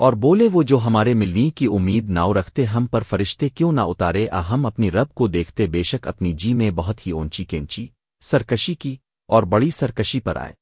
اور بولے وہ جو ہمارے ملنی کی امید ناؤ رکھتے ہم پر فرشتے کیوں نہ اتارے آ ہم اپنی رب کو دیکھتے بے شک اپنی جی میں بہت ہی اونچی کینچی، سرکشی کی اور بڑی سرکشی پر آئے۔